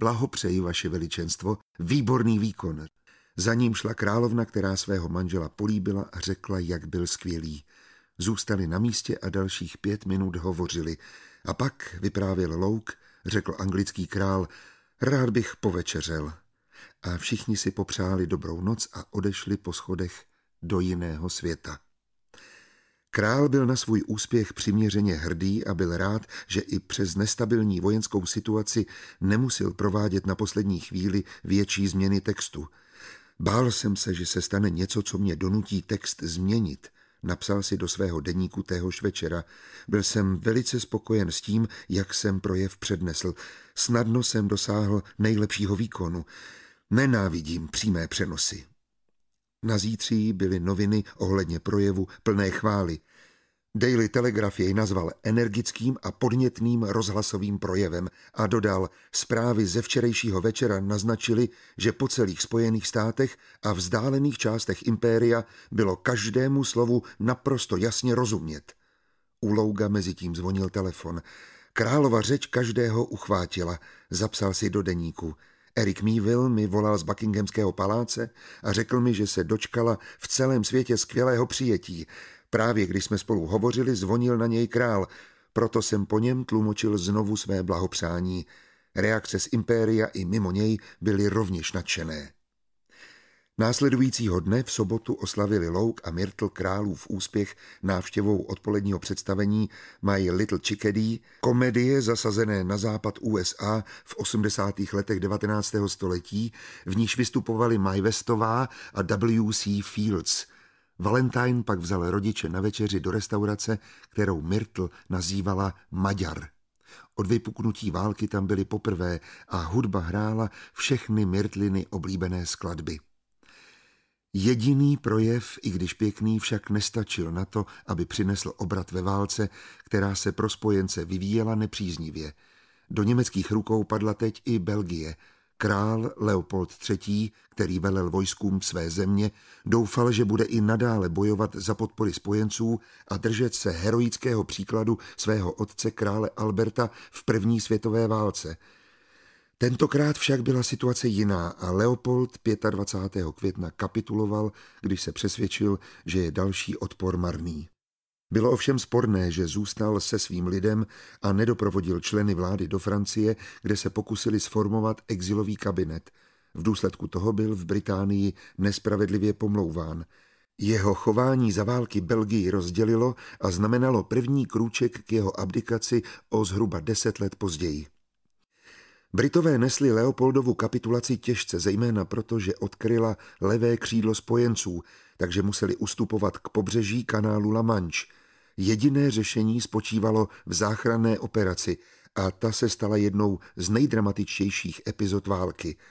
Blahopřeji, vaše veličenstvo, výborný výkon. Za ním šla královna, která svého manžela políbila a řekla, jak byl skvělý. Zůstali na místě a dalších pět minut hovořili. A pak vyprávěl Louk, řekl anglický král, rád bych povečeřel. A všichni si popřáli dobrou noc a odešli po schodech do jiného světa. Král byl na svůj úspěch přiměřeně hrdý a byl rád, že i přes nestabilní vojenskou situaci nemusil provádět na poslední chvíli větší změny textu. Bál jsem se, že se stane něco, co mě donutí text změnit. Napsal si do svého deníku téhož večera. Byl jsem velice spokojen s tím, jak jsem projev přednesl. Snadno jsem dosáhl nejlepšího výkonu. Nenávidím přímé přenosy. Na zítří byly noviny ohledně projevu plné chvály. Daily Telegraph jej nazval energickým a podnětným rozhlasovým projevem a dodal, zprávy ze včerejšího večera naznačily, že po celých Spojených státech a vzdálených částech impéria bylo každému slovu naprosto jasně rozumět. U Louga mezi tím zvonil telefon. Králova řeč každého uchvátila, zapsal si do deníku – Erik Mívil mi volal z Buckinghamského paláce a řekl mi, že se dočkala v celém světě skvělého přijetí. Právě když jsme spolu hovořili, zvonil na něj král, proto jsem po něm tlumočil znovu své blahopřání. Reakce z impéria i mimo něj byly rovněž nadšené. Následujícího dne v sobotu oslavili Louk a Myrtle králův úspěch návštěvou odpoledního představení My Little Chickadee, komedie zasazené na západ USA v 80. letech 19. století, v níž vystupovali Maj Westová a W.C. Fields. Valentine pak vzal rodiče na večeři do restaurace, kterou Myrtle nazývala Maďar. Od vypuknutí války tam byly poprvé a hudba hrála všechny Myrtliny oblíbené skladby. Jediný projev, i když pěkný, však nestačil na to, aby přinesl obrat ve válce, která se pro spojence vyvíjela nepříznivě. Do německých rukou padla teď i Belgie. Král Leopold III., který velel vojskům své země, doufal, že bude i nadále bojovat za podpory spojenců a držet se heroického příkladu svého otce krále Alberta v první světové válce – Tentokrát však byla situace jiná a Leopold 25. května kapituloval, když se přesvědčil, že je další odpor marný. Bylo ovšem sporné, že zůstal se svým lidem a nedoprovodil členy vlády do Francie, kde se pokusili sformovat exilový kabinet. V důsledku toho byl v Británii nespravedlivě pomlouván. Jeho chování za války Belgii rozdělilo a znamenalo první krůček k jeho abdikaci o zhruba deset let později. Britové nesli Leopoldovu kapitulaci těžce, zejména proto, že odkryla levé křídlo spojenců, takže museli ustupovat k pobřeží kanálu La Manche. Jediné řešení spočívalo v záchranné operaci a ta se stala jednou z nejdramatičtějších epizod války –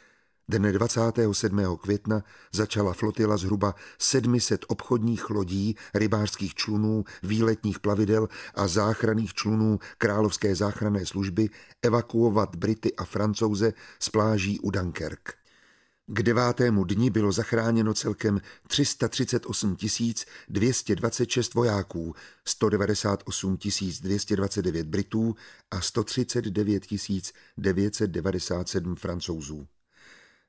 Dne 27. května začala flotila zhruba 700 obchodních lodí, rybářských člunů, výletních plavidel a záchranných člunů Královské záchranné služby evakuovat Brity a Francouze z pláží u Dunkerque. K devátému dni bylo zachráněno celkem 338 226 vojáků, 198 229 Britů a 139 997 Francouzů.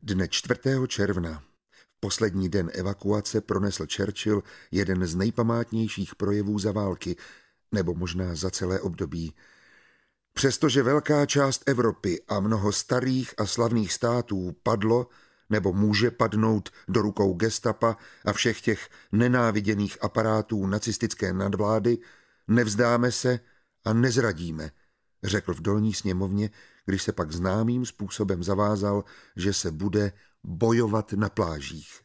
Dne 4. června, v poslední den evakuace, pronesl Churchill jeden z nejpamátnějších projevů za války, nebo možná za celé období. Přestože velká část Evropy a mnoho starých a slavných států padlo nebo může padnout do rukou gestapa a všech těch nenáviděných aparátů nacistické nadvlády, nevzdáme se a nezradíme, řekl v dolní sněmovně když se pak známým způsobem zavázal, že se bude bojovat na plážích.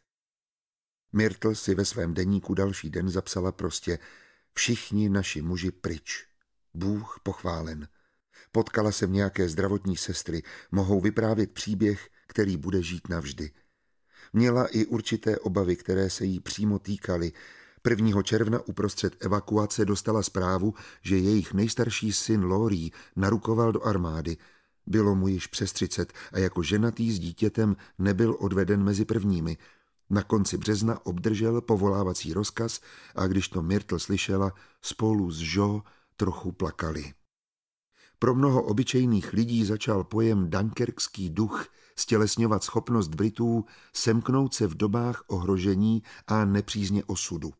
Myrtle si ve svém deníku další den zapsala prostě všichni naši muži pryč. Bůh pochválen. Potkala jsem nějaké zdravotní sestry, mohou vyprávět příběh, který bude žít navždy. Měla i určité obavy, které se jí přímo týkaly. 1. června uprostřed evakuace dostala zprávu, že jejich nejstarší syn Lori narukoval do armády – bylo mu již přes třicet a jako ženatý s dítětem nebyl odveden mezi prvními. Na konci března obdržel povolávací rozkaz a když to Myrtle slyšela, spolu s Jo trochu plakali. Pro mnoho obyčejných lidí začal pojem dunkerský duch stělesňovat schopnost Britů semknout se v dobách ohrožení a nepřízně osudu.